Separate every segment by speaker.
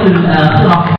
Speaker 1: Dengan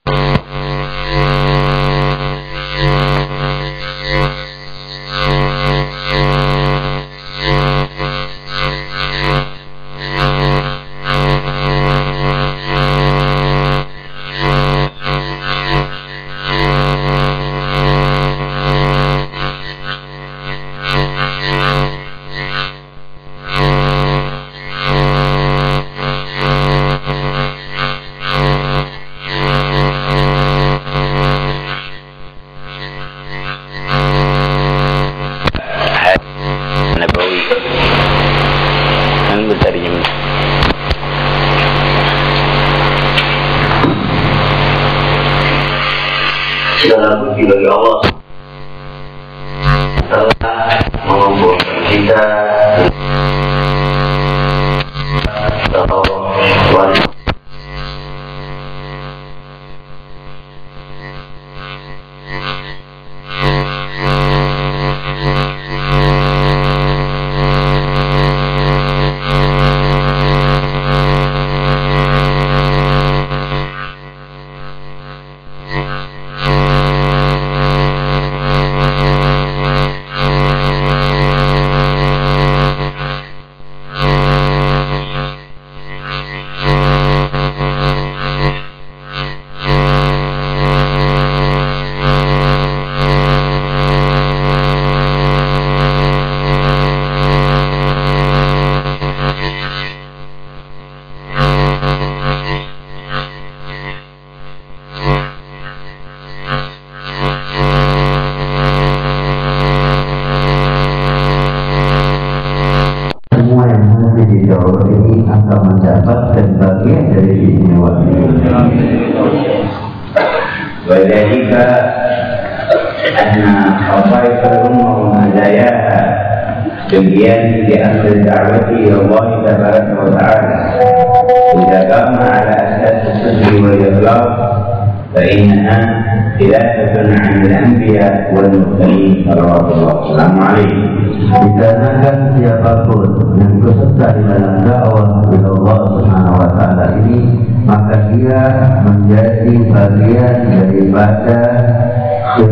Speaker 1: daripada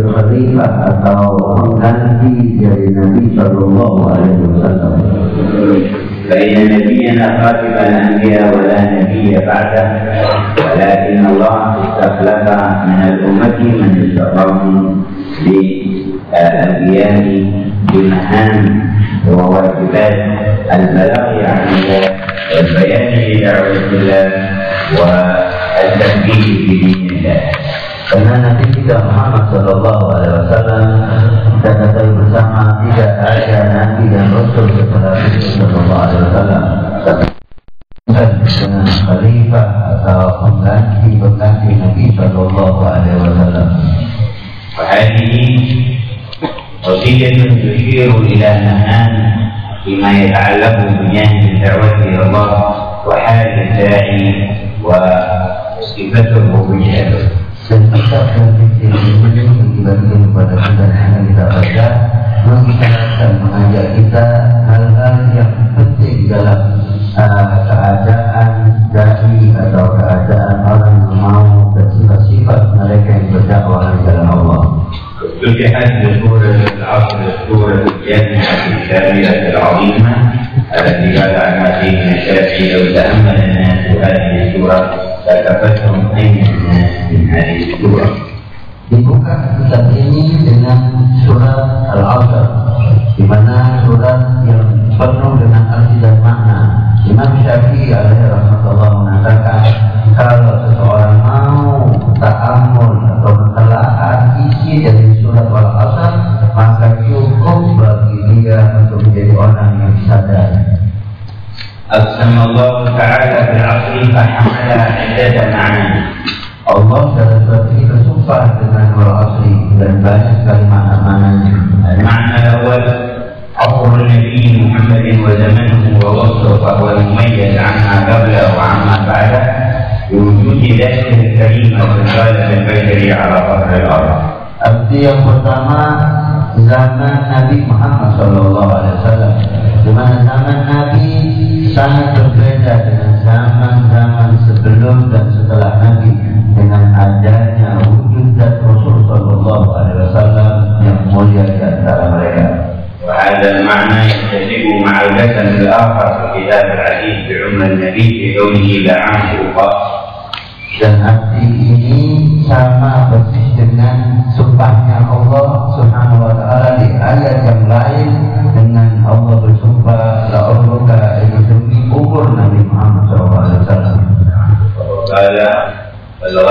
Speaker 1: khalifah atau pengganti dari Nabi Shallallahu Alaihi Wasallam.
Speaker 2: فإن نبينا خاتم الأنبياء ولا نبي بعده ولكن الله استخلف من الأمة من استطاعهم للقيام بمهام وواجبات البلاغ عن الله والبيان لدعوة الله والتنبيه بدين الله
Speaker 1: Karena Nabi kita Muhammad Shallallahu Alaihi Wasallam kita ketahui bersama tidak ada Nabi dan Rasul setelah Nabi Shallallahu Alaihi Wasallam dengan khalifah atau pengganti pengganti Nabi Shallallahu Alaihi Wasallam.
Speaker 2: وهذه وصية تشير إلى مهام فيما يتعلق بجانب الدعوة إلى الله وحال الداعي وصفته وجهته
Speaker 1: Dan kitab dan fikir ini dibagikan kepada kita yang kita baca membicarakan mengajak kita hal-hal yang penting dalam uh, keadaan dai atau keadaan orang yang mau dan sifat-sifat mereka yang berdakwah di jalan Allah.
Speaker 2: افتتحت بسورة العصر السورة الجامعة الكاملة العظيمة التي قال عنها سيدنا الشافعي لو تأمل الناس هذه السورة Katakanlah hari kedua
Speaker 1: Dibuka kitab ini dengan surat Al-Asr di mana surat yang penuh dengan arti dan makna Imam Syafi'i alaihi rahmatullah mengatakan kalau seseorang mau ta'amul atau menelaah isi dari surat Al-Asr maka cukup bagi dia untuk menjadi orang yang sadar
Speaker 2: أقسم الله تعالى بالعصر فحمل عدة معاني
Speaker 1: dalam surat ini bersumpah dengan Al-Asri dan banyak.
Speaker 2: المعنى الأول عصر النبي محمد وزمنه ووصفه فهو عما قبله وعما بعده بوجود ذاته الكريمة الغالب البشري على ظهر الأرض
Speaker 1: Arti yang pertama zaman Nabi Muhammad Shallallahu Alaihi Wasallam, di mana zaman Nabi sangat berbeda dengan zaman-zaman sebelum dan setelah Nabi dengan adanya wujud zat Rasul Shallallahu Alaihi Wasallam yang mulia di antara mereka.
Speaker 2: وهذا المعنى يتفق مع الجسد الآخر في الكتاب العزيز بعمر النبي في قوله لعنه خاص
Speaker 1: Dan arti ini sama persis dengan sumpahnya Allah Subhanahu wa taala di ayat yang lain dengan Allah bersumpah la umruka ini demi umur Nabi Muhammad saw
Speaker 2: alaihi wasallam. Taala Allah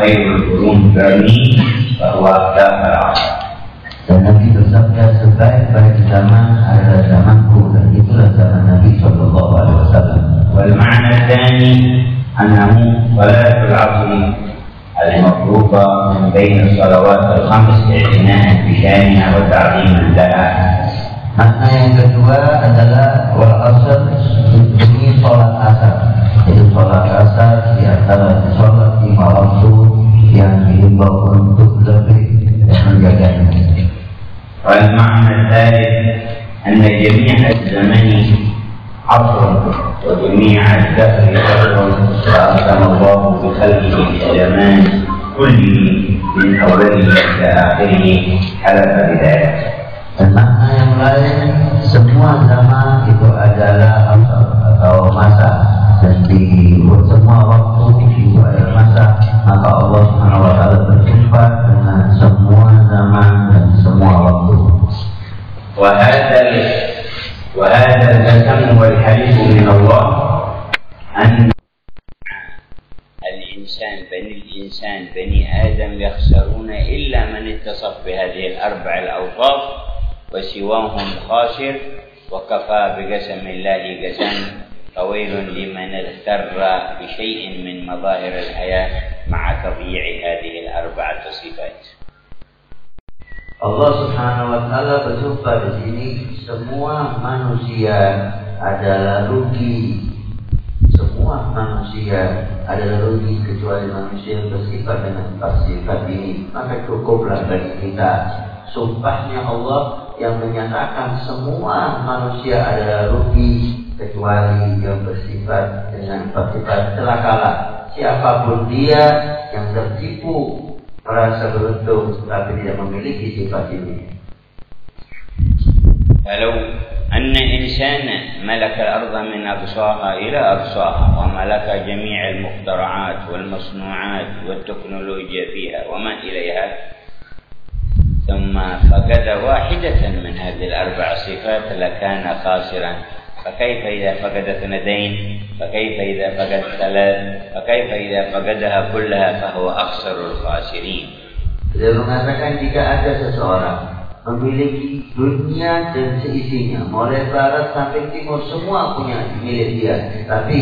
Speaker 2: berkurung kami bahwa kita
Speaker 1: dan Nabi bersabda sebaik-baik zaman adalah zamanku dan itulah zaman Nabi Shallallahu Alaihi Wasallam.
Speaker 2: Wal ma'na tani anamu wala tul'azmu المفروضة من بين الصلوات الخمس اعتناء بشانها وتعظيما لها
Speaker 1: Makna yang kedua adalah wal asr ini sholat asar. Jadi sholat asar di antara sholat lima waktu yang dihimbau untuk lebih menjaganya.
Speaker 2: والمعنى الثالث أن جميع الزمن عصر وجميع الدهر شر وأقسم الله إلى آخره حلف بذلك
Speaker 1: Dan makna yang lain, semua zaman itu adalah asal atau masa dan di jika ada rugi kecuali manusia yang bersifat dengan sifat ini maka cukuplah bagi kita sumpahnya Allah yang menyatakan semua manusia adalah rugi kecuali yang bersifat dengan sifat celakalah siapa pun dia yang tertipu merasa beruntung tapi tidak memiliki sifat ini.
Speaker 2: Halo. أن إنسانا ملك الأرض من أقصاها إلى أقصاها وملك جميع المخترعات والمصنوعات والتكنولوجيا فيها وما إليها ثم فقد واحدة من هذه الأربع صفات لكان خاسرا. فكيف إذا فقد اثنتين؟ فكيف إذا فقد ثلاث؟ فكيف إذا فقدها كلها؟ فهو أخسر الخاسرين.
Speaker 1: Beliau mengatakan jika ada seseorang memiliki dunia dan seisinya, mulai barat sampai timur semua punya milik dia, tapi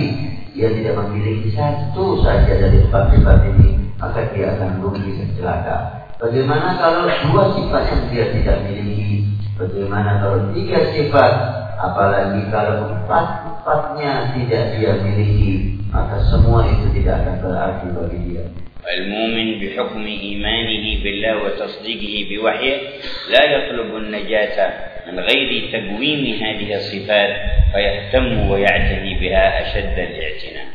Speaker 1: dia tidak memiliki satu saja dari empat sifat ini, maka dia akan rugi dan celaka. Bagaimana kalau dua sifat yang dia tidak miliki? Bagaimana kalau tiga sifat apalagi kalau empat-empatnya tidak dia miliki maka semua itu tidak akan berarti bagi dia
Speaker 2: المؤمن بحكم إيمانه بالله وتصديقه بوحيه لا يطلب النجاة من غير تقويم هذه الصفات فيهتم ويعتني بها أشد الاعتناء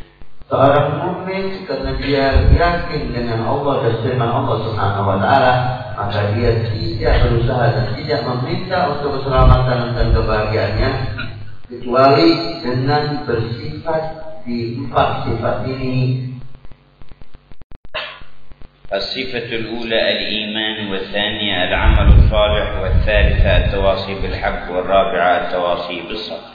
Speaker 1: Seorang mukmin karena dia yakin dengan Allah dan firman Allah Subhanahu wa taala, maka dia tidak berusaha dan tidak meminta untuk keselamatan dan kebahagiaannya kecuali dengan bersifat di empat sifat ini
Speaker 2: الصفة الأولى الإيمان والثانية العمل الصالح والثالثة التواصي بالحق والرابعة التواصي بالصبر.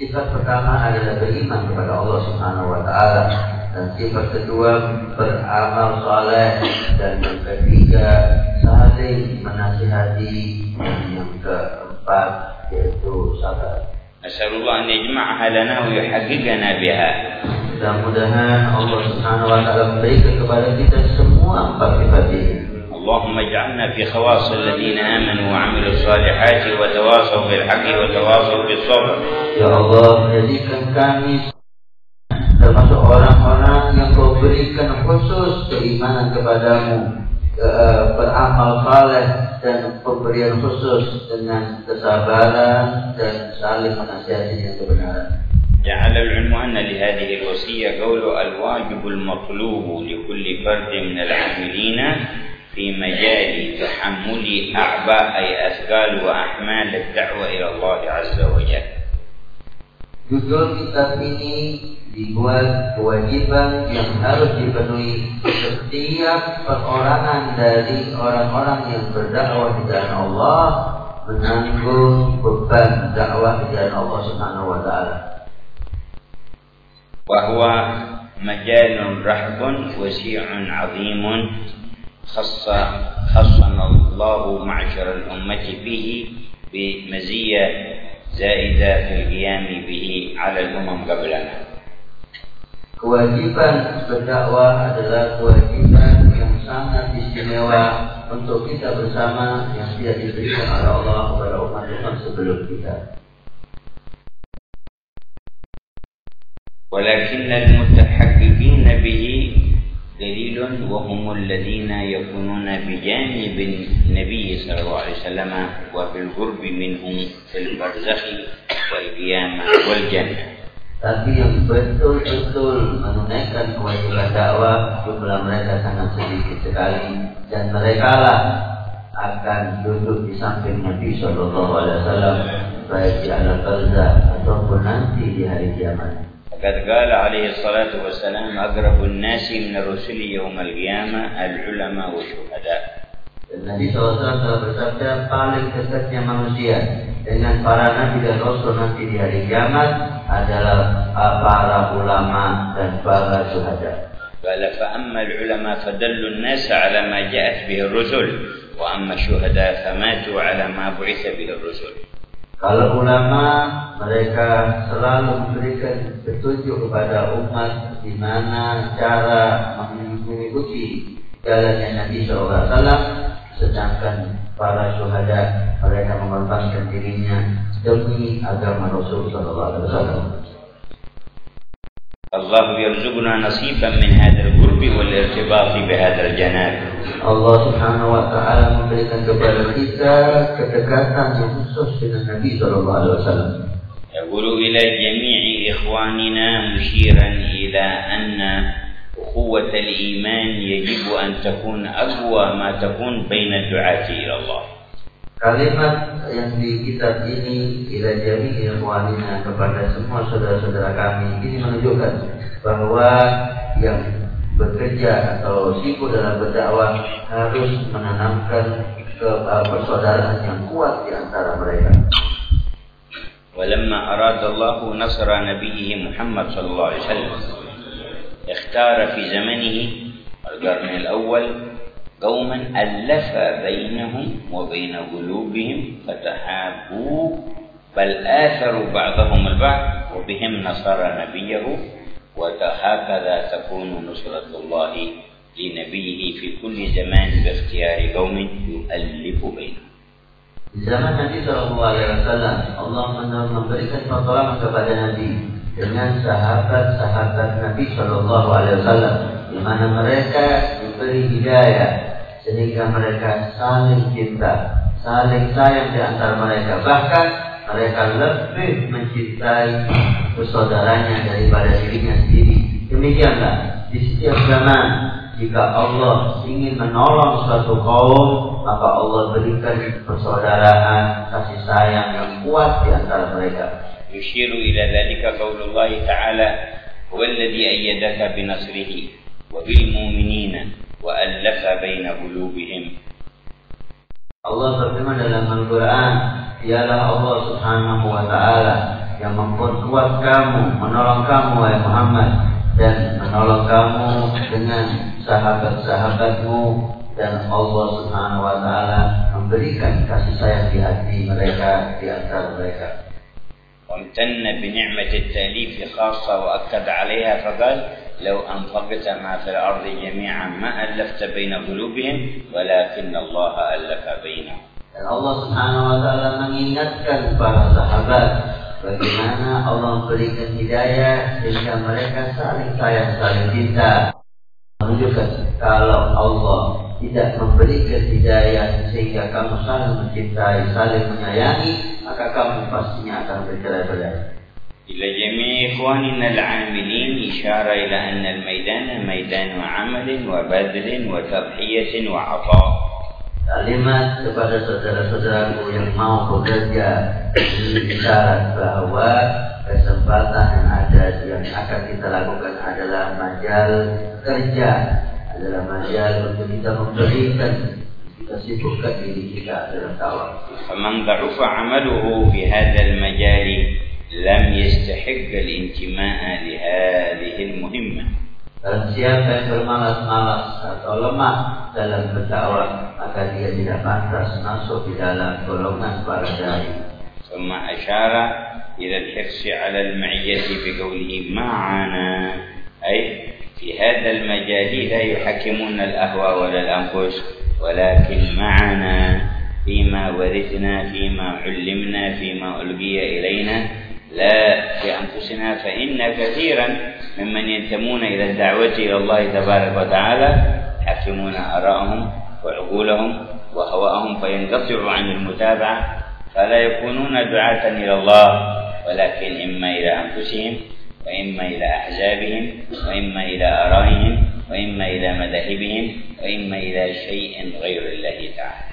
Speaker 1: صفة الأولى الإيمان kepada الله سبحانه وتعالى dan sifat kedua beramal saleh dan yang ketiga saling.
Speaker 2: أسأل الله أن يجمعها لنا ويحققنا بها. اللهم اجعلنا في خواص الذين آمنوا وعملوا الصالحات وتواصوا بالحق وتواصوا بالصبر
Speaker 1: يا الله يديكم كامي termasuk orang-orang yang kau berikan khusus keimanan kepadamu. beramal saleh dan pemberian khusus dengan kesabaran dan saling menasihati dengan kebenaran.
Speaker 2: جعل العنوان لهذه الوصية قول الواجب المطلوب لكل فرد من العاملين في مجال تحمل أعباء أي أثقال وأحمال الدعوة إلى الله عز وجل
Speaker 1: Judul kitab ini dibuat kewajiban yang harus dipenuhi setiap perorangan dari orang-orang yang berdakwah di jalan Allah menanggung beban dakwah di jalan Allah Subhanahu wa taala.
Speaker 2: وهو مجال رحب وسيع عظيم خص خصنا الله معشر الأمة فيه بمزية زائدة في القيام به على الأمم قبلنا
Speaker 1: Kewajiban berdakwah adalah kewajiban sangat istimewa untuk kita bersama yang tidak diberikan oleh Allah kepada umat-umat sebelum kita.
Speaker 2: ولكن المتحققين به دليل وهم الذين يكونون بجانب النبي صلى الله عليه وسلم وفي القرب منهم في البرزخ والقيامة والجنة
Speaker 1: Tapi yang betul-betul menunaikan kewajiban dakwah jumlah mereka sangat sedikit sekali dan mereka lah akan duduk di samping Nabi Shallallahu Alaihi Wasallam baik di alam barzah ataupun nanti di hari kiamat.
Speaker 2: وقد قال عليه الصلاة والسلام أقرب الناس من الرسل يوم القيامة العلماء والشهداء
Speaker 1: Dan Nabi SAW telah bersabda paling dekatnya manusia dengan para nabi dan rasul nanti di hari kiamat adalah para ulama dan para syuhada.
Speaker 2: قال فأما العلماء فدلوا الناس على ما جاءت به الرسل وأما الشهداء فماتوا على ما بعث به الرسل
Speaker 1: Kalau ulama mereka selalu memberikan petunjuk kepada umat di mana cara mengikuti jalannya Nabi SAW, sedangkan para syuhada mereka mengorbankan dirinya demi agama Rasul SAW.
Speaker 2: الله يرزقنا نصيبا من هذا القرب والارتباط بهذا الجناب
Speaker 1: Allah Subhanahu wa taala memberikan kepada kita kedekatan yang khusus dengan Nabi sallallahu alaihi wasallam.
Speaker 2: يقول إلى جميع إخواننا مشيرا إلى أن أخوة الإيمان يجب أن تكون أقوى ما تكون بين الدعاة إلى الله
Speaker 1: Kalimat yang di kitab ini ila jami ikhwanina kepada semua saudara-saudara kami ini menunjukkan bahwa yang bekerja atau sibuk dalam berdakwah harus menanamkan ke uh, persaudaraan yang kuat di antara mereka.
Speaker 2: ولما أراد الله نصر نبيه محمد صلى الله عليه وسلم اختار في زمنه القرن الأول قوما ألف بينهم وبين قلوبهم فتحابوا بل آثروا بعضهم البعض وبهم نصر نبيه وهكذا تكون نصرة الله لنبيه في كل زمان باختيار قوم يؤلف بينهم.
Speaker 1: Di zaman Nabi Shallallahu Alaihi Wasallam, Allah memberikan pertolongan kepada Nabi dengan sahabat-sahabat Nabi Shallallahu Alaihi Wasallam, di mana mereka diberi hidayah sehingga mereka saling cinta, saling sayang di antara mereka. Bahkan mereka lebih mencintai persaudaranya daripada dirinya sendiri. Demikianlah di setiap zaman jika Allah ingin menolong suatu kaum, maka Allah berikan persaudaraan, kasih sayang yang kuat di antara mereka.
Speaker 2: يشير إلى ذلك قول الله تعالى هو الذي أيدك بنصره وبالمؤمنين وألف بين قلوبهم
Speaker 1: Allah berfirman dalam Al-Quran, Dialah Allah Subhanahu wa Ta'ala yang memperkuat kamu, menolong kamu, wahai Muhammad, dan menolong kamu dengan sahabat-sahabatmu dan Allah Subhanahu wa taala memberikan kasih sayang di hati mereka di antara mereka.
Speaker 2: وامتن بنعمة التأليف خاصة وأكد عليها فقال لو أنفقت ما في الأرض جميعا ما ألفت بين قلوبهم ولكن الله ألف بينهم
Speaker 1: Dan Allah Subhanahu wa taala mengingatkan para sahabat bagaimana Allah memberikan hidayah sehingga mereka saling sayang, saling cinta. Menunjukkan kalau Allah tidak memberikan hidayah sehingga kamu saling mencintai, saling menyayangi, maka kamu pastinya akan bercerai-berai.
Speaker 2: إلى جميع إخواننا العاملين إشارة إلى أن الميدان ميدان عمل وبذل وتضحية وعطاء
Speaker 1: Kalimat kepada saudara-saudaraku yang mau bekerja ini isyarat bahwa kesempatan yang ada yang akan kita lakukan adalah majal kerja, adalah majal untuk kita memberikan kita sibukkan diri kita dalam dakwah.
Speaker 2: فمن ضعف عمله في هذا المجال لم يستحق الانتماء لهذه المهمة
Speaker 1: Dan siapa yang bermalas-malas atau lemah dalam berdakwah, maka dia tidak pantas masuk di dalam golongan para dai.
Speaker 2: ثم أشار إلى الحرص على المعية بقوله معنا أي في هذا المجال لا يحكمون الأهواء ولا الأنفس ولكن معنا فيما ورثنا فيما علمنا فيما ألقي إلينا. لا في أنفسنا فإن كثيرا ممن ينتمون إلى الدعوة إلى الله تبارك وتعالى يحكمون آراءهم وعقولهم وهواءهم فينقطعوا عن المتابعة فلا يكونون دعاة إلى الله ولكن إما إلى أنفسهم وإما إلى أحزابهم وإما إلى آرائهم وإما إلى مذاهبهم وإما إلى شيء غير الله تعالى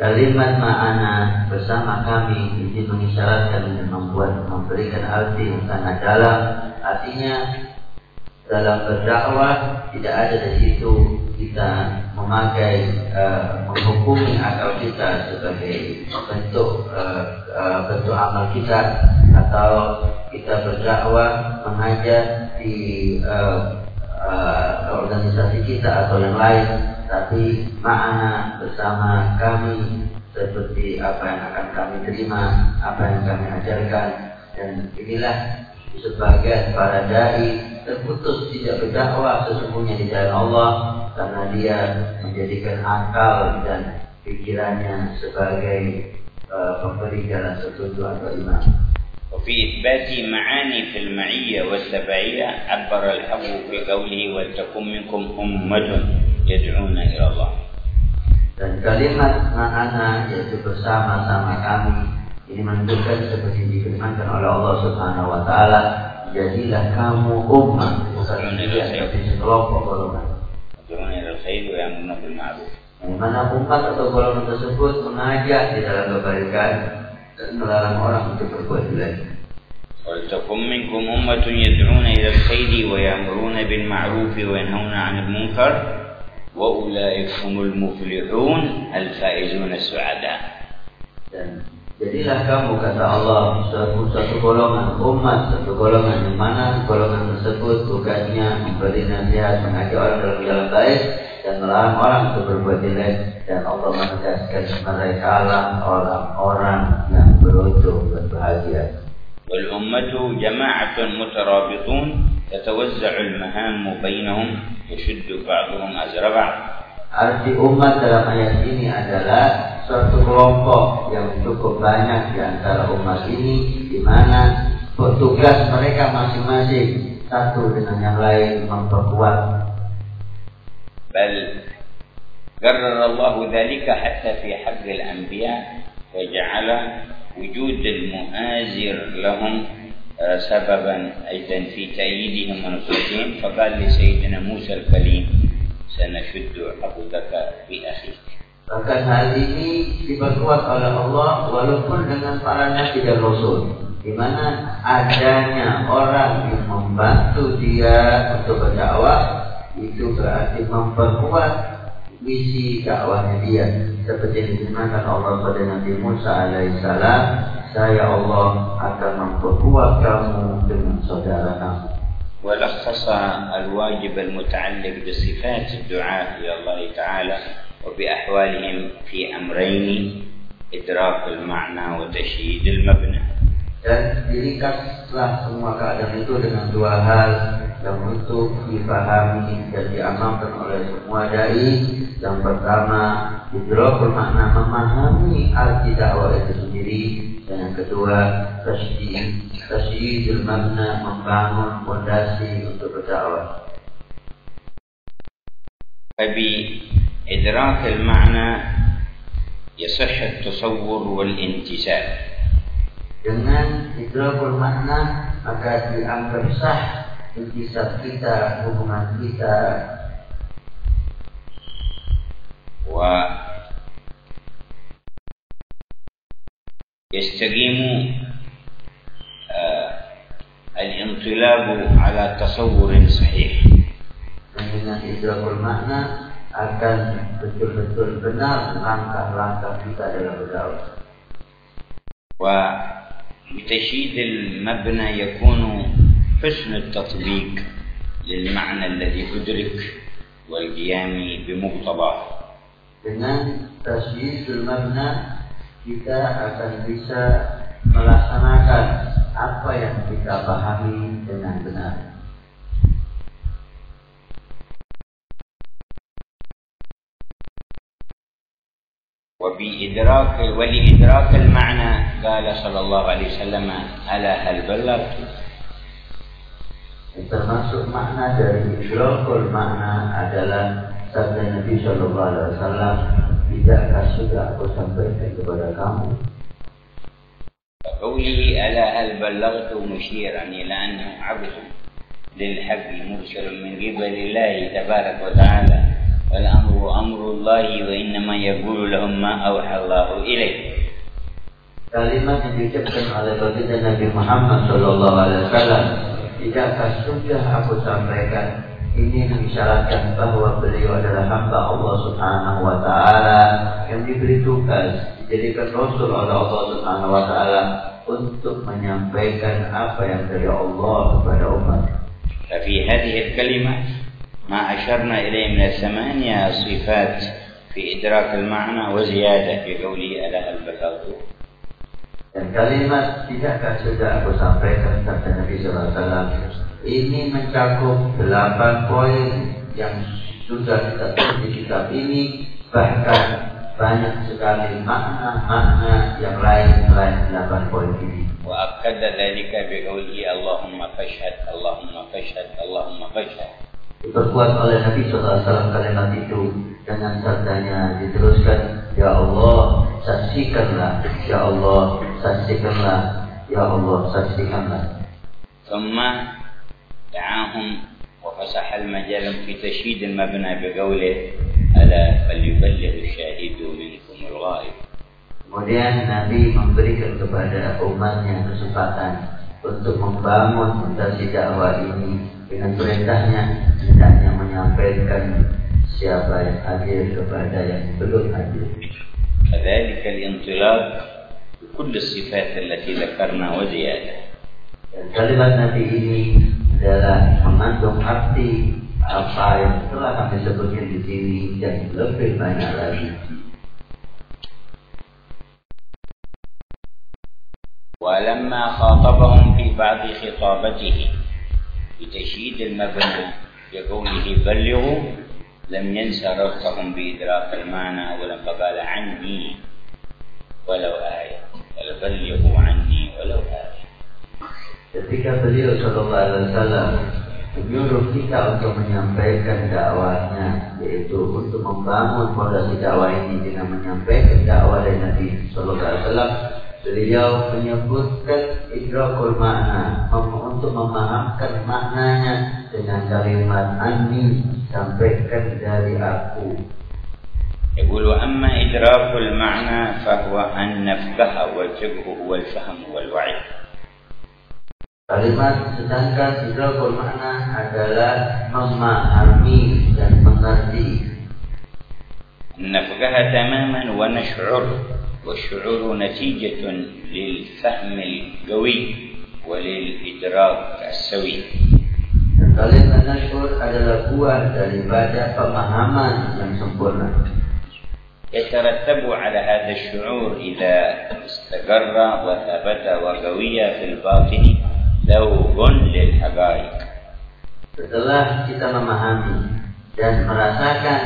Speaker 1: Kalimat ma'ana bersama kami ini mengisyaratkan dan membuat memberikan arti yang sangat dalam. Artinya dalam berdakwah tidak ada di situ kita memakai uh, menghukumi akal kita sebagai bentuk uh, uh, bentuk amal kita. Atau kita berdakwah mengajar di uh, uh, organisasi kita atau yang lain. Tapi makna bersama kami seperti apa yang akan kami terima, apa yang kami ajarkan. Dan inilah sebagian para dai terputus tidak berdakwah sesungguhnya di jalan Allah karena dia menjadikan akal dan pikirannya sebagai uh, pemberi jalan petunjuk atau imam.
Speaker 2: وفي إثبات معاني في المعية والتبعية عبر الحق في قوله ولتكن منكم أمة yad'una ila Allah.
Speaker 1: Dan kalimat ma'ana yaitu bersama-sama kami ini menunjukkan seperti difirmankan oleh Allah Subhanahu wa taala, jadilah kamu umat bukan tidak seperti sekelompok golongan.
Speaker 2: Ma'ruf.
Speaker 1: Yang mana umat atau golongan tersebut mengajak di dalam kebaikan dan melarang orang untuk berbuat jelek.
Speaker 2: ولتكن منكم أمة يدعون إلى الخير ويأمرون بالمعروف وينهون عن المنكر وأولئك هم المفلحون الفائزون السعداء
Speaker 1: dan jadilah kamu kata Allah satu satu golongan umat satu golongan yang mana golongan tersebut tugasnya memberi nasihat mengajak orang dalam jalan baik dan melarang orang untuk berbuat jelek dan Allah menegaskan mereka lah orang-orang yang beruntung dan bahagia.
Speaker 2: والأمة جماعة مترابطون تتوزع المهام بينهم يشد بعضهم أزر بعض
Speaker 1: Arti umat dalam ayat ini adalah suatu kelompok yang cukup banyak di antara umat ini di mana tugas mereka masing-masing satu dengan yang lain memperkuat.
Speaker 2: بل قرر الله ذلك حتى في حق الأنبياء وجعل وجود المؤازر لهم سببا أيضا في تأييدهم ونصرتهم فقال لسيدنا موسى الكليم سنشد عضدك بأخيك
Speaker 1: Bahkan hal ini diperkuat oleh Allah walaupun dengan para nabi dan rasul di mana adanya orang yang membantu dia untuk berdakwah itu berarti memperkuat misi dakwahnya dia seperti yang difirmankan Allah pada Nabi Musa alaihissalam saya Allah akan memperkuat kamu dengan saudara kamu.
Speaker 2: ولخص الواجب المتعلق بصفات الدعاة إلى الله تعالى وبأحوالهم في أمرين إدراك المعنى وتشييد المبنى
Speaker 1: dan diringkaslah semua keadaan itu dengan dua hal yang untuk dipahami dan diamalkan oleh semua dai. Yang pertama, idrakul makna memahami arti dakwah itu sendiri dan yang kedua, tasydid, tasyidul makna membangun fondasi untuk berdakwah.
Speaker 2: إدراك المعنى يصح التصور والانتساب
Speaker 1: dengan إدراك المعنى أكاد dianggap sah intisab kita hubungan kita
Speaker 2: ويستقيم آه الانقلاب على تصور صحيح.
Speaker 1: dengan إدراك المعنى akan betul-betul benar langkah-langkah kita dalam berdakwah.
Speaker 2: وبتشييد المبنى يكون حسن التطبيق للمعنى الذي أدرك والقيام بمقتضاه
Speaker 1: Dengan tasyidul makna kita akan bisa melaksanakan apa yang kita pahami dengan benar.
Speaker 2: وبإدراك ولإدراك المعنى قال صلى الله عليه وسلم ألا هل بلغت
Speaker 1: termasuk makna dari idrakul makna adalah sabda Nabi Shallallahu Alaihi Wasallam tidakkah sudah aku sampaikan kepada kamu
Speaker 2: قوله ألا هل بلغت مشيرا إلى أنه عبد للحق مرسل من قبل الله تبارك وتعالى والأمر أمر الله وإنما يقول لهم ما أوحى الله إليه
Speaker 1: Kalimat yang diucapkan oleh baginda Nabi Muhammad Shallallahu Alaihi Wasallam tidakkah sudah aku sampaikan ini mengisyaratkan bahwa beliau adalah hamba Allah Subhanahu wa taala yang diberi tugas dijadikan rasul oleh Allah Subhanahu wa taala untuk menyampaikan apa yang dari Allah kepada umat.
Speaker 2: ففي هذه الكلمة ما أشرنا إليه من الثمانية صفات في إدراك المعنى وزيادة في قوله ألا هل بلغت
Speaker 1: Dan kalimat tidakkah sudah aku sampaikan kata Nabi SAW ini mencakup delapan poin yang sudah kita tulis di kitab ini bahkan banyak sekali makna-makna yang lain selain delapan poin ini.
Speaker 2: وأكد ذلك بقوله اللهم فاشهد اللهم فاشهد اللهم فاشهد
Speaker 1: Diperkuat oleh Nabi SAW kalimat itu dengan sabdanya diteruskan Ya Allah saksikanlah Ya Allah saksikanlah Ya Allah saksikanlah
Speaker 2: ثم دعاهم وفسح المجال في تشييد المبنى بقوله ألا فليبلغ الشاهد منكم الغائب
Speaker 1: Kemudian Nabi memberikan kepada umatnya kesempatan untuk membangun fondasi dakwah ini dengan perintahnya hendaknya menyampaikan siapa yang hadir kepada yang belum hadir.
Speaker 2: كذلك الانطلاق بكل الصفات التي ذكرنا وزيادة
Speaker 1: Dan kalimat Nabi ini adalah mengandung arti apa yang telah kami sebutkan di sini dan lebih banyak lagi.
Speaker 2: ولما خاطبهم في بعض خطابته بتشييد المبنى بقوله بلغوا لم ينسى ربطهم بإدراك المعنى ولم فقال عني ولو آية بل بلغوا عني ولو آية
Speaker 1: Ketika beliau Shallallahu Alaihi Wasallam menyuruh kita untuk menyampaikan dakwahnya, yaitu untuk membangun fondasi dakwah ini dengan menyampaikan dakwah dari Nabi Shallallahu Alaihi Wasallam, beliau menyebutkan idrakul makna mem- untuk memahamkan maknanya dengan kalimat ani sampaikan dari aku.
Speaker 2: يقول وأما إدراك المعنى فهو أن نفقه والفقه هو الفهم والوعي
Speaker 1: Kalimat sedangkan idrakul makna adalah memahami dan mengerti
Speaker 2: نفقه تماما ونشعر والشعور نتيجة للفهم القوي وللإدراك السوي
Speaker 1: kalimat nasyur adalah buah daripada pemahaman yang sempurna.
Speaker 2: يترتب على هذا الشعور إذا استقر وثبت وقوي في الباطن ذوق للحقائق
Speaker 1: Setelah kita memahami dan merasakan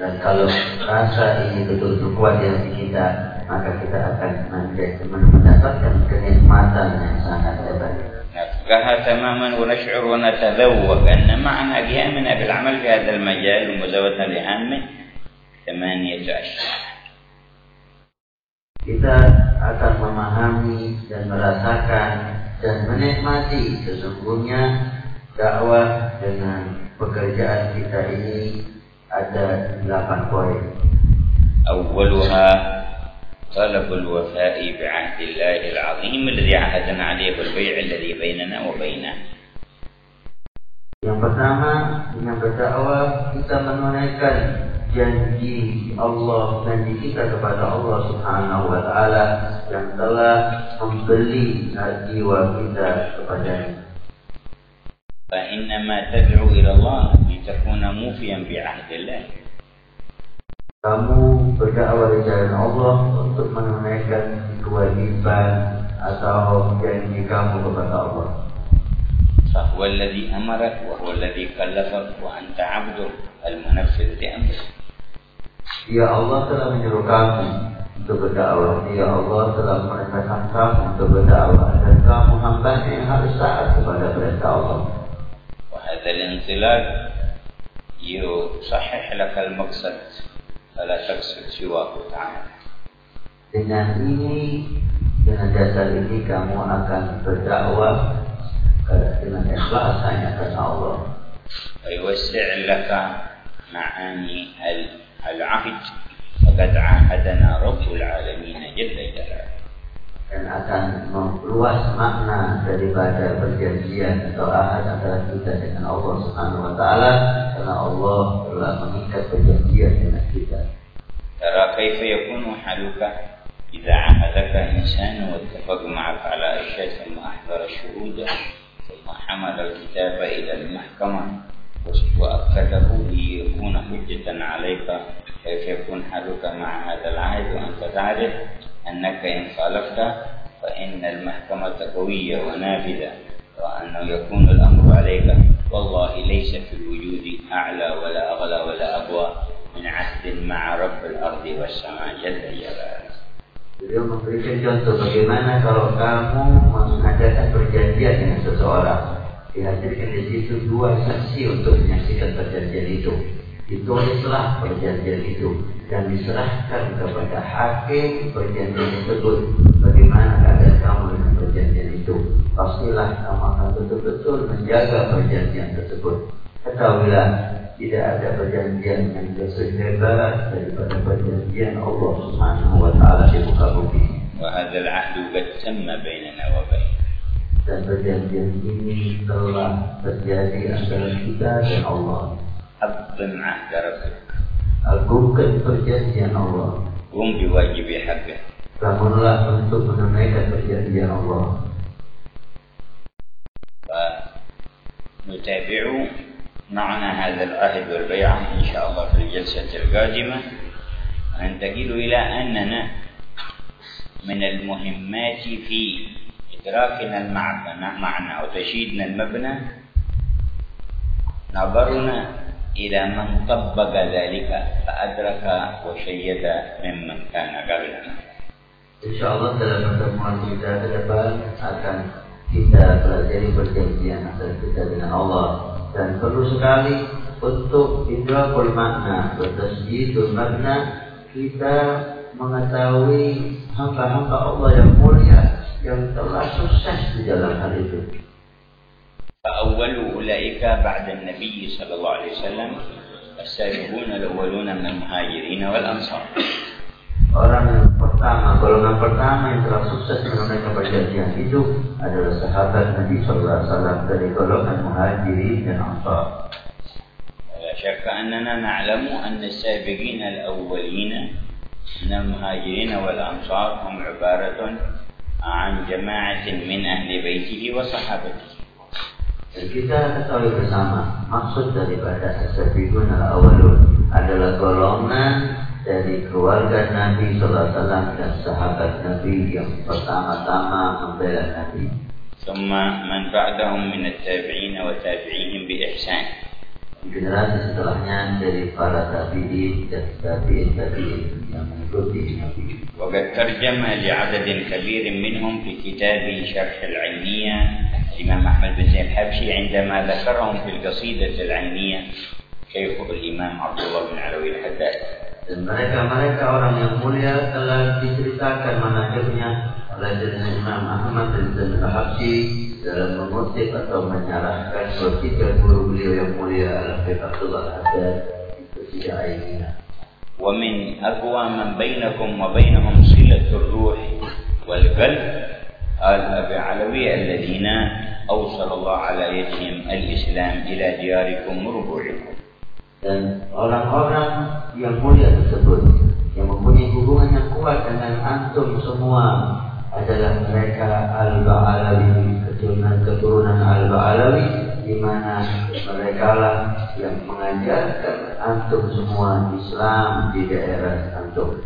Speaker 1: dan kalau rasa ini betul-betul kuat di hati kita, maka kita akan menjadi- mendapatkan kenikmatan yang sangat hebat.
Speaker 2: نفقها تماما ونشعر ونتذوق أن معنى قيامنا بالعمل في هذا المجال ومزودنا لهامه ثمانية أشياء
Speaker 1: Kita akan memahami dan merasakan dan menikmati sesungguhnya dakwah dengan pekerjaan kita ini ada delapan poin.
Speaker 2: أولها طلب الوفاء بعهد الله العظيم الذي عهدنا عليه بالبيع الذي بيننا وبينه
Speaker 1: Yang pertama dengan berdakwah kita menunaikan janji Allah janji kita kepada Allah Subhanahu wa taala yang telah membeli jiwa kita kepadanya.
Speaker 2: فإنما تدعو إلى الله لتكون موفيا بعهد الله
Speaker 1: Kamu berdakwah di jalan Allah untuk menunaikan kewajiban atau janji kamu kepada Allah.
Speaker 2: فهو الذي أمرك وهو الذي كلفك وأنت عبده المنفذ لأمره
Speaker 1: Ya Allah telah menyuruh kamu untuk berdakwah. Ya Allah telah merintahkan kamu untuk berdakwah dan kamu hamba yang harus taat kepada perintah Allah.
Speaker 2: وهذا الانطلاق يصحح لك المقصد فلا تقصد سواه تعالى
Speaker 1: Dengan ini, dengan dasar ini kamu akan berdakwah dengan ikhlas hanya karena Allah.
Speaker 2: ويوسع لك معاني العهد فقد عاهدنا رب العالمين جل جلاله
Speaker 1: dan akan memperluas makna daripada perjanjian atau ahad antara kita dengan Allah Subhanahu wa taala karena Allah telah mengikat perjanjian dengan kita.
Speaker 2: Tara kaifa yakunu haluka idza ahadaka insanu wattafaqa ma'aka ala asya'i thumma ahdara shuhuda thumma hamala al-kitaba ila al-mahkamah وأكده ليكون حجة عليك كيف يكون حالك مع هذا العهد وأنت تعرف أنك إن خالفت فإن المحكمة قوية ونافذة وأنه يكون الأمر عليك والله ليس في الوجود أعلى ولا أغلى ولا أقوى من عهد مع رب الأرض والسماء جل جلاله
Speaker 1: Beliau memberikan contoh bagaimana kalau kamu mengadakan perjanjian dengan seseorang. dihadirkan di situ dua saksi untuk menyaksikan perjanjian itu. Ditulislah perjanjian itu dan diserahkan kepada hakim perjanjian tersebut. Bagaimana keadaan kamu dengan perjanjian itu? Pastilah kamu akan betul-betul menjaga perjanjian tersebut. Ketahuilah tidak ada perjanjian yang sehebat daripada perjanjian Allah Subhanahu wa taala di muka bumi.
Speaker 2: Wa hadzal ahdu qad tamma bainana
Speaker 1: Dan perjanjian ini telah terjadi antara kita dan Allah.
Speaker 2: عهد ربك
Speaker 1: Agungkan perjanjian Allah.
Speaker 2: قم بواجب حقه
Speaker 1: Bangunlah untuk menunaikan perjanjian Allah.
Speaker 2: ونتابع معنا هذا العهد والبيعة إن شاء الله في الجلسة القادمة ننتقل إلى أننا من المهمات في إدراكنا المعنى وتشييدنا المبنى نظرنا إلى من طبق ذلك فأدرك وشيد ممن كان قبلنا
Speaker 1: Insya Allah dalam pertemuan kita ke depan akan kita pelajari perjanjian antara kita dengan Allah dan perlu sekali untuk idrakul makna bertasjidul makna kita mengetahui hamba-hamba Allah yang mulia Yang telah sukses di dalam hal itu.
Speaker 2: فأول أولئك بعد النبي صلى الله عليه وسلم السابقون الأولون من المهاجرين والأنصار
Speaker 1: Orang yang pertama, golongan pertama yang telah sukses menunaikan perjanjian itu adalah sahabat Nabi SAW dari golongan muhajirin dan ansar.
Speaker 2: لا شك أننا نعلم أن السابقين الأولين من المهاجرين والأنصار هم عبارة عن جماعة من أهل بيته وصحابته
Speaker 1: Dan kita ketahui bersama maksud daripada as-sabiqun al-awwalun adalah golongan dari keluarga Nabi Sallallahu Alaihi Wasallam dan sahabat Nabi yang pertama-tama membela Nabi.
Speaker 2: ثم من بعدهم من التابعين وتابعيهم بإحسان
Speaker 1: Generasi setelahnya dari para tabi'in dan tabi'in tabi'in yang mengikuti Nabi.
Speaker 2: وقد ترجم لعدد كبير منهم في كتاب شرح العينية الإمام أحمد بن زين الحبشي عندما ذكرهم في القصيدة العينية شيخ الإمام عبد الله بن علوي الحداد
Speaker 1: Dan mereka-mereka orang yang mulia telah diceritakan manakibnya oleh Imam Ahmad bin Zain al-Habsyi dalam mengutip atau menyalahkan ketiga guru beliau yang mulia Al-Habib Abdullah Haddad itu tidak ainnya.
Speaker 2: ومن أقوى من بينكم وبينهم صلة الروح والقلب آل أبي علوي الذين أوصل الله على يدهم الإسلام إلى دياركم وربوعكم
Speaker 1: Dan orang-orang yang mulia tersebut yang mempunyai hubungan yang kuat dengan antum semua adalah mereka Al-Ba'alawi, keturunan-keturunan Al-Ba'alawi di mana mereka lah yang mengajarkan antum semua Islam di daerah antum.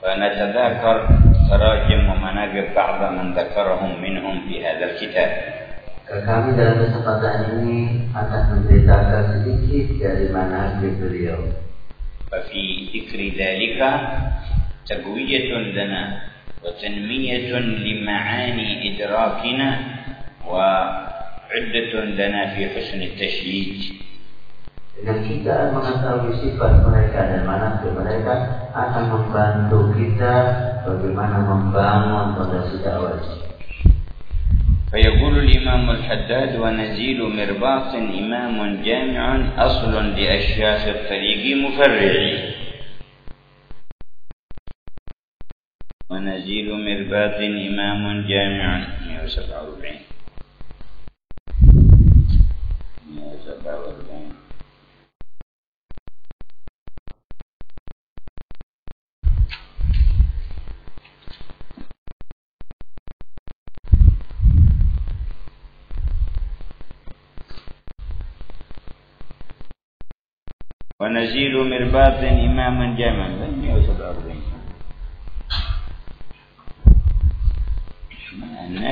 Speaker 2: فنتذاكر تراجم ومناقب بعض من ذكرهم منهم في هذا الكتاب
Speaker 1: Kami dalam kesempatan ini akan menceritakan sedikit dari mana beliau.
Speaker 2: ففي ذكر ذلك تقوية لنا وتنمية لمعاني إدراكنا وعدة لنا في حسن التشييد
Speaker 1: Dengan kita mengetahui sifat mereka dan manakib mereka akan membantu kita bagaimana membangun fondasi dakwah.
Speaker 2: فيقول الإمام الحداد ونزيل مرباط إمام جامع أصل لأشياخ الطريق مفرعي ونزيل مرباط إمام جامع 147 147 ونزيل مرباط إماما جاما 147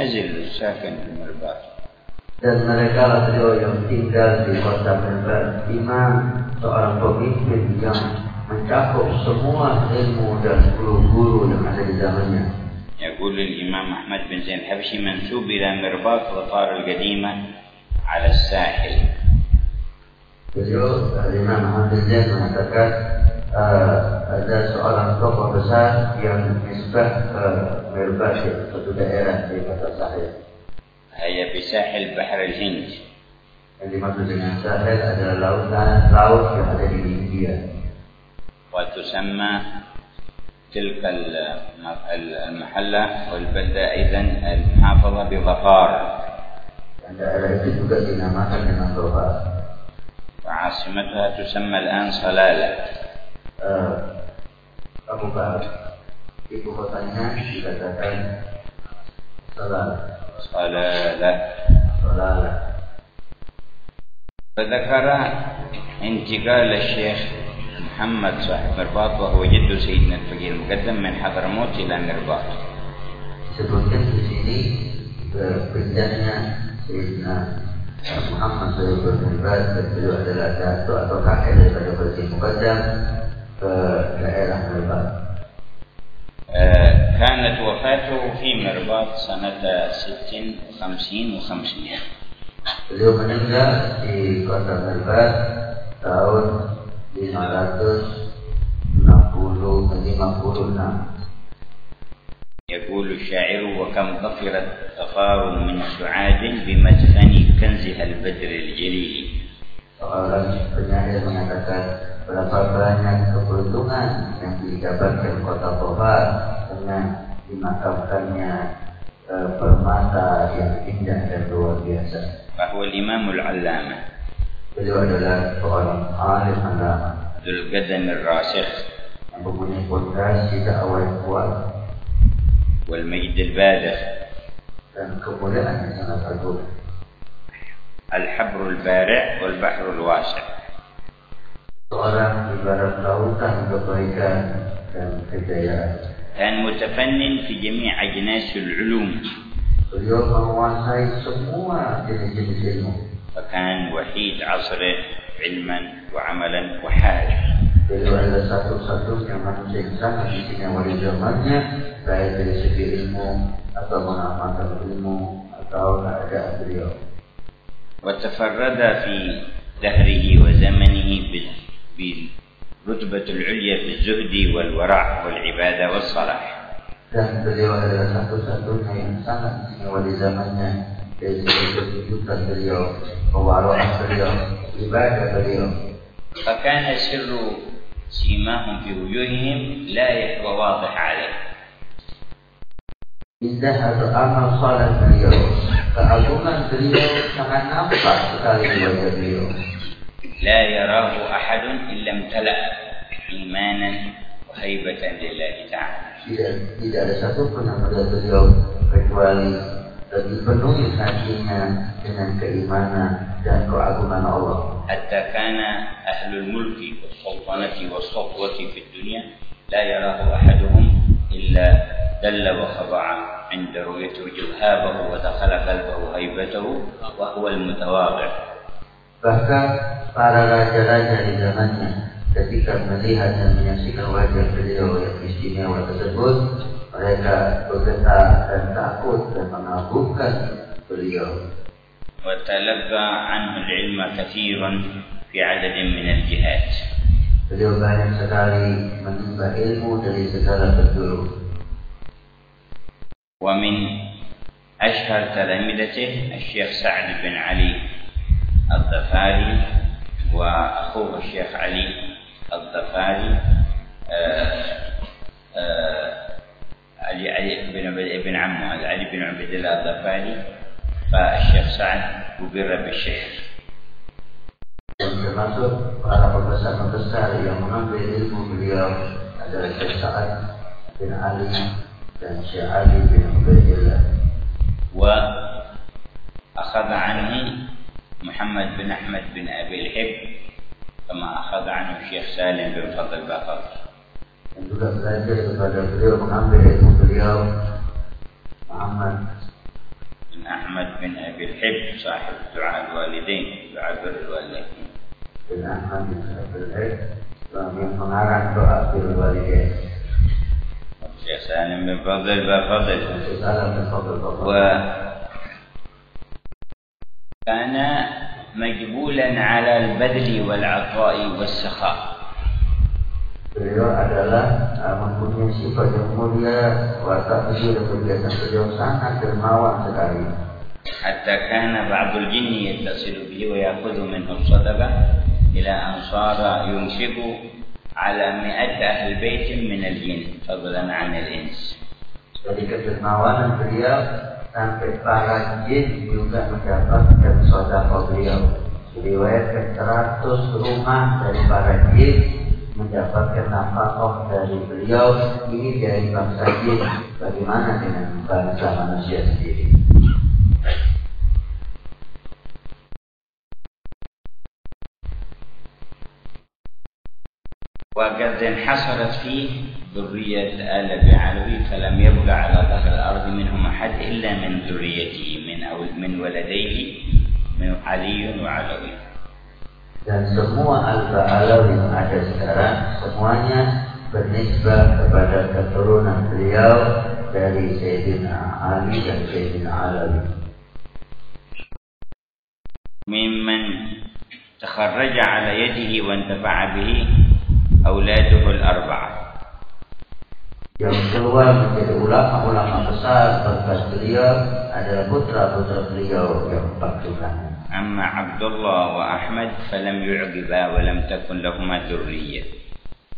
Speaker 2: النازل ساكن في المرباط
Speaker 1: dan mereka lah beliau yang tinggal di kota Merbat imam seorang pemimpin yang mencakup semua ilmu dan guru-guru yang ada di zamannya
Speaker 2: يقول الإمام أحمد بن زين الحبشي منسوب إلى مرباط وطار القديمة على الساحل
Speaker 1: Beliau Imam Ahmad Zain mengatakan uh, ada seorang tokoh besar yang nisbah ke Mirbah suatu daerah di kota Sahel.
Speaker 2: هي بساحل بحر الهند
Speaker 1: Yang dimaksud dengan Sahel adalah lautan laut yang ada di India.
Speaker 2: وتسمى تلك المحلة والبلدة أيضا المحافظة بظفار. وعاصمتها تسمى الآن صلالة
Speaker 1: kabupaten ibu kotanya dikatakan Salala.
Speaker 2: صلالة
Speaker 1: Salala.
Speaker 2: فذكر انتقال الشيخ محمد صاحب مرباط وهو جد سيدنا الفقيه المقدم من حضرموت إلى مرباط
Speaker 1: Disebutkan di sini pindahnya Sayyidina Muhammad Sayyidina Muhammad dan beliau adalah datuk atau kakek daripada Fadil Muqaddam ke daerah Merbat.
Speaker 2: آه، كانت وفاته في مرباط سنة ست وخمسين وخمسمائة
Speaker 1: Beliau meninggal di kota Merbat tahun 560
Speaker 2: يقول الشاعر وكم ظفرت ظفار من سعاد بمدفن كنزها البدر الجليل.
Speaker 1: Seorang penyair mengatakan berapa banyak keberuntungan yang didapatkan kota Tobar dengan dimakamkannya e, permata yang indah dan luar biasa.
Speaker 2: فهو الإمام العلامة
Speaker 1: Beliau adalah seorang alim
Speaker 2: ذو القدم الراسخ
Speaker 1: yang mempunyai fondasi dakwah yang kuat
Speaker 2: والمجد البالغ
Speaker 1: dan kemuliaan yang sangat agung.
Speaker 2: الحبر البارع والبحر الواسع
Speaker 1: Seorang ibarat lautan kebaikan dan kejayaan.
Speaker 2: كان متفنن في جميع أجناس العلوم
Speaker 1: Beliau menguasai semua jenis-jenis ilmu.
Speaker 2: فكان وحيد عصره علما وعملا وحالا
Speaker 1: Beliau adalah satu-satunya manusia yang sangat istimewa di zamannya, baik dari segi ilmu atau mengamalkan ilmu atau keadaan beliau.
Speaker 2: وتفرد في دهره وزمنه بال- بالرتبة العليا في الزهد والورع والعبادة والصلاح
Speaker 1: Dan beliau adalah satu-satunya yang sangat istimewa di zamannya dari segi kehidupan beliau, pewaraan beliau, ibadah beliau.
Speaker 2: فكان سر سيماهم في وجوههم لا يحوى واضح عليه
Speaker 1: Indah atau amal soleh beliau, keagungan beliau sangat nampak sekali di wajah beliau.
Speaker 2: لا يراه أحد إلا امتلأ إيمانا وهيبة لله تعالى
Speaker 1: Tidak, tidak ada satupun melihat beliau kecuali dipenuhi hatinya dengan keimanan dan keagungan Allah.
Speaker 2: حتى كان أهل الملك والسلطنة والصفوة في الدنيا لا يراه أحدهم إلا دل وخضع عند رؤية جهابه ودخل قلبه هيبته وهو المتواضع
Speaker 1: Bahkan para raja-raja di zamannya ketika melihat dan menyaksikan wajah beliau yang istimewa tersebut, mereka bergetar dan takut dan mengagumkan beliau.
Speaker 2: وتلقى عنه العلم كثيرا في عدد من الجهات.
Speaker 1: Beliau banyak sekali menimba ilmu dari segala penjuru.
Speaker 2: ومن أشهر تلامذته الشيخ سعد بن علي الظفاري وأخوه الشيخ علي الظفاري علي علي بن ابن عمه علي بن عبد الله الظفاري فالشيخ سعد أبر بالشيخ
Speaker 1: termasuk para pembesar-pembesar yang mengambil ilmu beliau adalah Syekh Sa'ad bin Ali dan Syekh Ali bin Ubaidillah.
Speaker 2: وأخذ عنه محمد بن أحمد بن أبي الحب كما أخذ عنه الشيخ سالم بن فضل
Speaker 1: بقر محمد
Speaker 2: بن أحمد بن أبي الحب صاحب دعاء الوالدين دعاء بر الوالدين.
Speaker 1: بن أحمد بن أبي الحب من pengarang doa Abdul Wali
Speaker 2: Syekh Sanim bin Fadil Bafadil
Speaker 1: Syekh Sanim bin
Speaker 2: وكان مجبولا على البذل والعطاء والسخاء
Speaker 1: Beliau adalah uh, mempunyai sifat yang mulia, watak beliau dan kebiasaan beliau sangat dermawan sekali.
Speaker 2: حتى كان بعض الجن يتصل به ويأخذ منه الصدقة إلى أن صار ينفق على مئة أهل بيت من الجن فضلا عن الإنس
Speaker 1: Jadi kedermawanan beliau sampai para jin juga mendapatkan sodako beliau. Diriwayatkan 100 rumah dari para jin mendapatkan nafkah dari beliau. Ini dari bangsa jin. Bagaimana dengan bangsa manusia sendiri?
Speaker 2: وقد انحصرت فيه ذرية آل بعلوي فلم يبق على ظهر الأرض منهم أحد إلا من ذريته من أو من ولديه من علي وعلوي
Speaker 1: Dan semua al-ba'alawi yang ada sekarang semuanya bernisbah kepada keturunan beliau dari Sayyidina Ali dan Sayyidina Alawi.
Speaker 2: ممن تخرج على يده وانتفع به أولاده الأربعة
Speaker 1: Yang keluar menjadi ulama-ulama besar berkat beliau adalah putra-putra beliau yang empat juga.
Speaker 2: أما عبد الله وأحمد فلم يعقبا ولم تكن لهما ذرية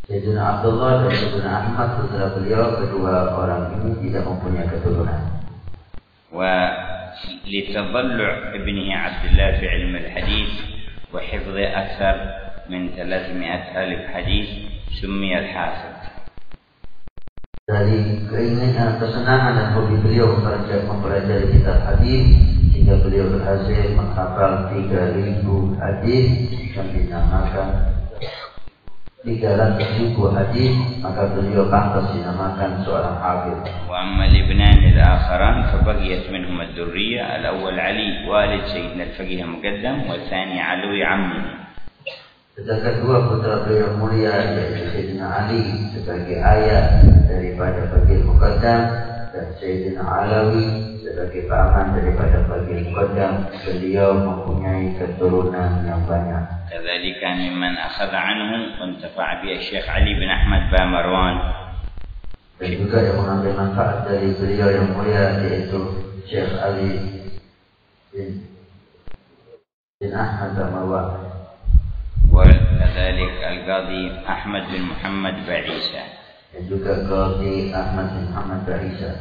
Speaker 1: Sayyidina Abdullah dan Sayyidina Ahmad putra beliau kedua orang ini tidak mempunyai keturunan.
Speaker 2: ولتضلع ابنه عبد الله في علم الحديث وحفظ أكثر من 300 ألف حديث سمي الحافظ
Speaker 1: dari keinginan kesenangan dan hobi beliau mempelajari kitab hadis sehingga beliau berhasil menghafal 3000 hadis yang dinamakan 300 hadis maka beliau pantas dinamakan seorang hafiz.
Speaker 2: Wa amma al-ibnan al-akharan fa baqiyat minhum ad-durriyya al-awwal Ali walid sayyidina al-faqih muqaddam wa thani Ali ammi.
Speaker 1: Sedangkan dua putra beliau yang mulia yaitu Sayyidina Ali sebagai ayah daripada Fakir Muqaddam dan Sayyidina Alawi sebagai paman daripada Fakir Muqaddam beliau mempunyai keturunan yang banyak.
Speaker 2: كذلك ممن أخذ عنه وانتفع به الشيخ علي بن أحمد بامروان
Speaker 1: Dan juga yang mengambil manfaat dari beliau yang mulia yaitu Syekh Ali bin, bin Ahmad Marwan.
Speaker 2: وكذلك القاضي أحمد بن محمد بعيسى.
Speaker 1: عندك القاضي أحمد بن محمد بعيسى.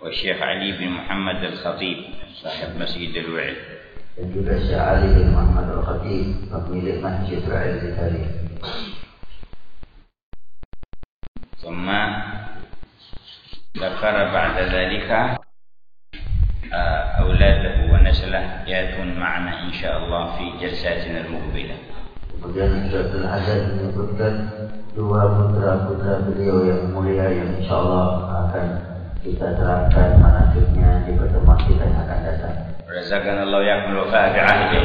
Speaker 2: والشيخ علي بن محمد الخطيب صاحب مسجد
Speaker 1: الوعل. عندك الشيخ علي بن محمد الخطيب مبني مسجد الوعل في
Speaker 2: ثم ذكر بعد ذلك أولاده ونسله يأتون معنا إن شاء الله في جلساتنا المقبلة
Speaker 1: Kemudian Abdul Haddad menyebutkan dua putra-putra beliau yang mulia yang insya Allah akan kita terangkan manasibnya di pertemuan kita yang akan datang.
Speaker 2: رزقنا الله وإياكم الوفاء بعهده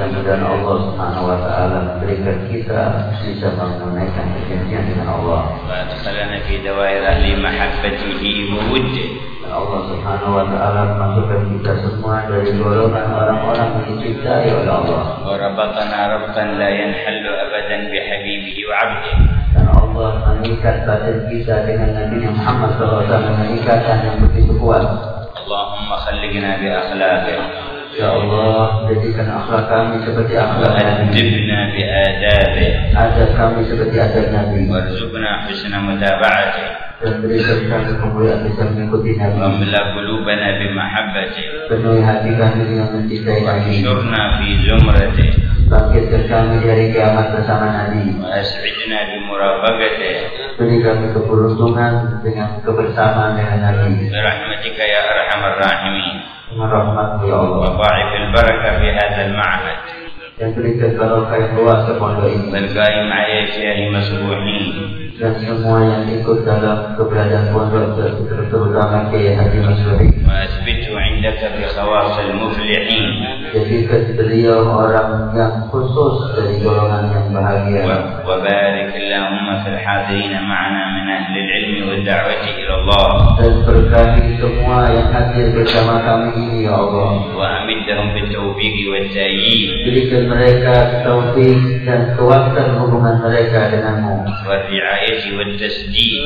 Speaker 1: Mudah-mudahan Allah Subhanahu wa taala memberikan kita bisa menunaikan perjanjian dengan Allah.
Speaker 2: وأدخلنا في دوائر أهل محبته ووده
Speaker 1: Dan Allah Subhanahu wa taala memasukkan kita semua dari golongan orang-orang yang dicintai oleh Allah.
Speaker 2: وربطنا ربطا لا ينحل أبدا بحبيبه وعبده
Speaker 1: Dan Allah mengikat batin kita dengan Nabi Muhammad SAW dengan ikatan yang begitu kuat.
Speaker 2: اللهم خلقنا بأخلاقه
Speaker 1: Ya Allah, jadikan akhlak kami seperti akhlak Nabi.
Speaker 2: وأدبنا بآدابه
Speaker 1: Adab kami seperti adab Nabi.
Speaker 2: وارزقنا حسن متابعته
Speaker 1: Dan berikan kami kemuliaan bisa mengikuti Nabi.
Speaker 2: واملأ قلوبنا بمحبته
Speaker 1: Penuhi hati kami dengan mencintai Nabi.
Speaker 2: واحشرنا في زمرته
Speaker 1: Bangkitkan kami dari kiamat bersama Nabi.
Speaker 2: وأسعدنا بمرافقته
Speaker 1: Beri kami keberuntungan dengan kebersamaan dengan Nabi.
Speaker 2: برحمتك يا أرحم الراحمين
Speaker 1: من رحمتك يا الله.
Speaker 2: وضاعف البركة في هذا المعهد.
Speaker 1: diberikan barokah yang luas sepondok ini.
Speaker 2: Berkahim ayat syahim masbuhi
Speaker 1: dan semua yang ikut dalam keberadaan pondok terutama ke Haji Masbuhi
Speaker 2: Masbitu indaka bi khawasil
Speaker 1: muflihin. Jadi beliau orang yang khusus dari golongan yang bahagia.
Speaker 2: Wa barik Allahumma fil hadirin ma'ana min ahli ilmi wa da'wati ila Allah.
Speaker 1: Dan berkahi semua yang hadir bersama kami ini ya Allah.
Speaker 2: Wa lahum bitawfiqi wa.
Speaker 1: Berikan mereka taufik dan kuatkan hubungan mereka denganmu.
Speaker 2: Wa ri'ayati wa tasdid.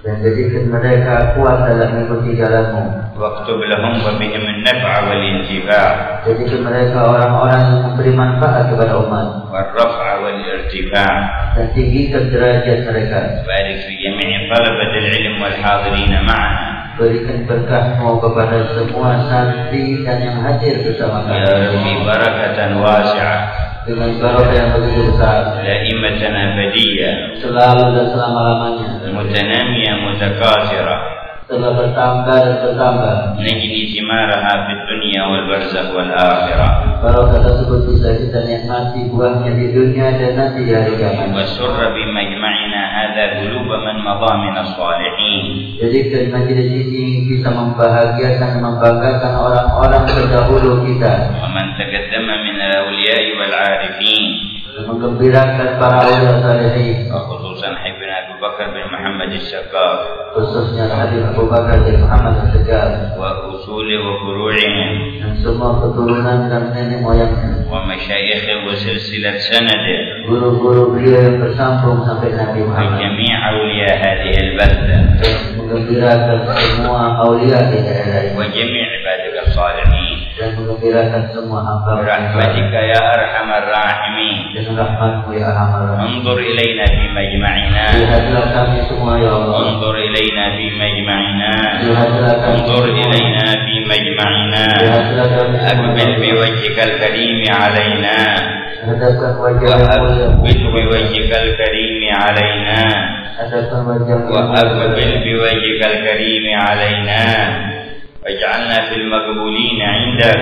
Speaker 1: Dan jadikan mereka kuat dalam mengikuti jalanmu.
Speaker 2: waktu belahum wa bihim an-naf'a wal intifa'.
Speaker 1: Jadikan mereka orang-orang yang memberi manfaat kepada umat.
Speaker 2: Wa wal irtifa'.
Speaker 1: dan tinggikan derajat mereka.
Speaker 2: Barik fi jami'i talabat al-ilm wal hadirin ma'ana.
Speaker 1: Berikan berkahmu kepada semua santri dan yang hadir bersama
Speaker 2: kami. Ya
Speaker 1: Bi
Speaker 2: barakatan wasi'ah.
Speaker 1: Dengan barokah yang begitu besar.
Speaker 2: Daimatan abadiyah.
Speaker 1: Selalu dan selama-lamanya.
Speaker 2: Mutanamiyah mutakasirah
Speaker 1: telah bertambah dan bertambah.
Speaker 2: Menjadi simaraha fid dunia wal barzah
Speaker 1: wal akhirah. kata sebut bisa kita nikmati buahnya di dunia dan nanti di hari kiamat.
Speaker 2: Wa surra bi majma'ina hadza quluba man madha
Speaker 1: min as-salihin. Jadi dari majelis ini kita membahagiakan membanggakan orang-orang terdahulu kita.
Speaker 2: Wa man taqaddama min al-awliya'i
Speaker 1: wal 'arifin. Menggembirakan para ulama salihin.
Speaker 2: Khususan Ibn Abu Bakar bin Muhammad al-Syakar
Speaker 1: khususnya Nabi Abu Bakar dan Muhammad Tegal
Speaker 2: wa usuli wa furu'ihi.
Speaker 1: Dan semua keturunan dan nenek moyangnya
Speaker 2: wa masyayikhi wa silsilat sanad
Speaker 1: guru-guru beliau yang bersambung sampai Nabi Muhammad.
Speaker 2: jami' awliya hadhihi
Speaker 1: al-balda menggembirakan semua awliya di daerah ini.
Speaker 2: Wa jami' ibadillah salih
Speaker 1: Dan menggembirakan semua hamba
Speaker 2: برحمتك يا أرحم الراحمين
Speaker 1: dengan rahmatmu ya Arhamar Rahimin.
Speaker 2: انظر إلينا في مجمعنا
Speaker 1: Lihatlah kami semua ya Allah.
Speaker 2: انظر إلينا في مجمعنا
Speaker 1: Lihatlah kami
Speaker 2: انظر
Speaker 1: semua.
Speaker 2: إلينا في مجمعنا
Speaker 1: Lihatlah kami semua.
Speaker 2: أقبل بوجهك الكريم علينا
Speaker 1: Hadapkan wajah yang mulia.
Speaker 2: وأقبل بوجهك الكريم علينا
Speaker 1: Hadapkan wajah yang mulia.
Speaker 2: وأقبل بوجهك الكريم علينا واجعلنا في المقبولين عندك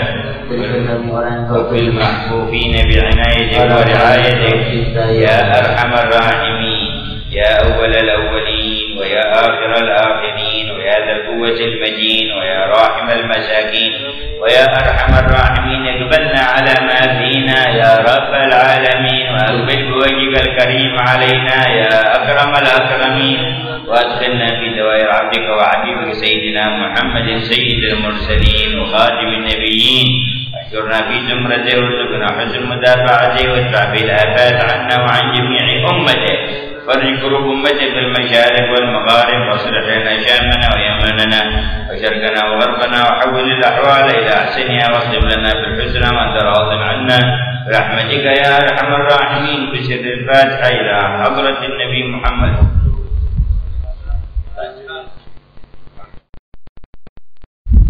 Speaker 2: وفي المحفوفين بعنايتك ورعايتك. يا أرحم الراحمين. يا أول الأولين ويا آخر الآخرين. ذا القوة المتين ويا راحم المساكين ويا أرحم الراحمين اقبلنا على ما فينا يا رب العالمين وأقبل بوجهك الكريم علينا يا أكرم الأكرمين وأدخلنا في دوائر عبدك وحبيبك سيدنا محمد سيد المرسلين وخاتم النبيين. احشرنا في زمرته وارزقنا حسن مدافعته وادفع بالآفات عنا وعن جميع أمته كروب أمته في المشارق والمغارب واصلح لنا شامنا ويمننا وشرقنا وغربنا وحول الأحوال إلى أحسنها واختم لنا بالحسنى وأنت راض عنا. برحمتك يا أرحم الراحمين. بسر الفاتحة إلى حضرة النبي محمد.